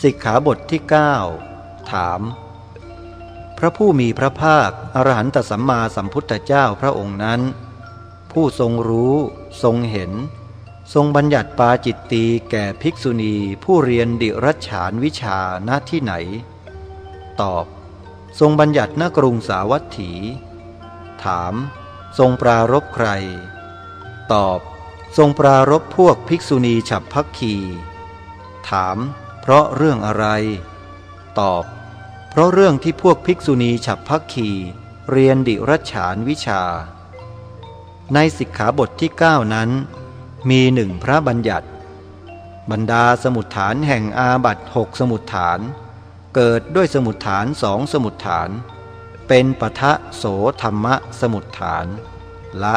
สิกขาบทที่ 9 ถาม พระผู้มีพระภาคอรหันตสัมมาสัมพุทธเจ้าพระองค์นั้น ผู้ทรงรู้ทรงเห็น ทรงบัญญัติปาจิตตีแก่ภิกษุณีผู้เรียนดิรัชฉานวิชาณที่ไหน ตอบ ทรงบัญญัติณกรุงสาวัตถี ถาม ทรงปรารบใคร ตอบ ทรงปรารบพวกภิกษุณีฉับพักคีถาม เพราะเรื่องอะไร ตอบ เพราะเรื่องที่พวกภิกษุณีฉับพักคีเรียนดิรัชานวิชา ในสิกขาบทที่ 9 นั้น มีหนึ่งพระบัญญัติ บรรดาสมุดฐานแห่งอาบัตหกสมุดฐาน เกิดด้วยสมุดฐานสองสมุดฐาน เป็นปะทะโสธรรมะสมุดฐาน ละ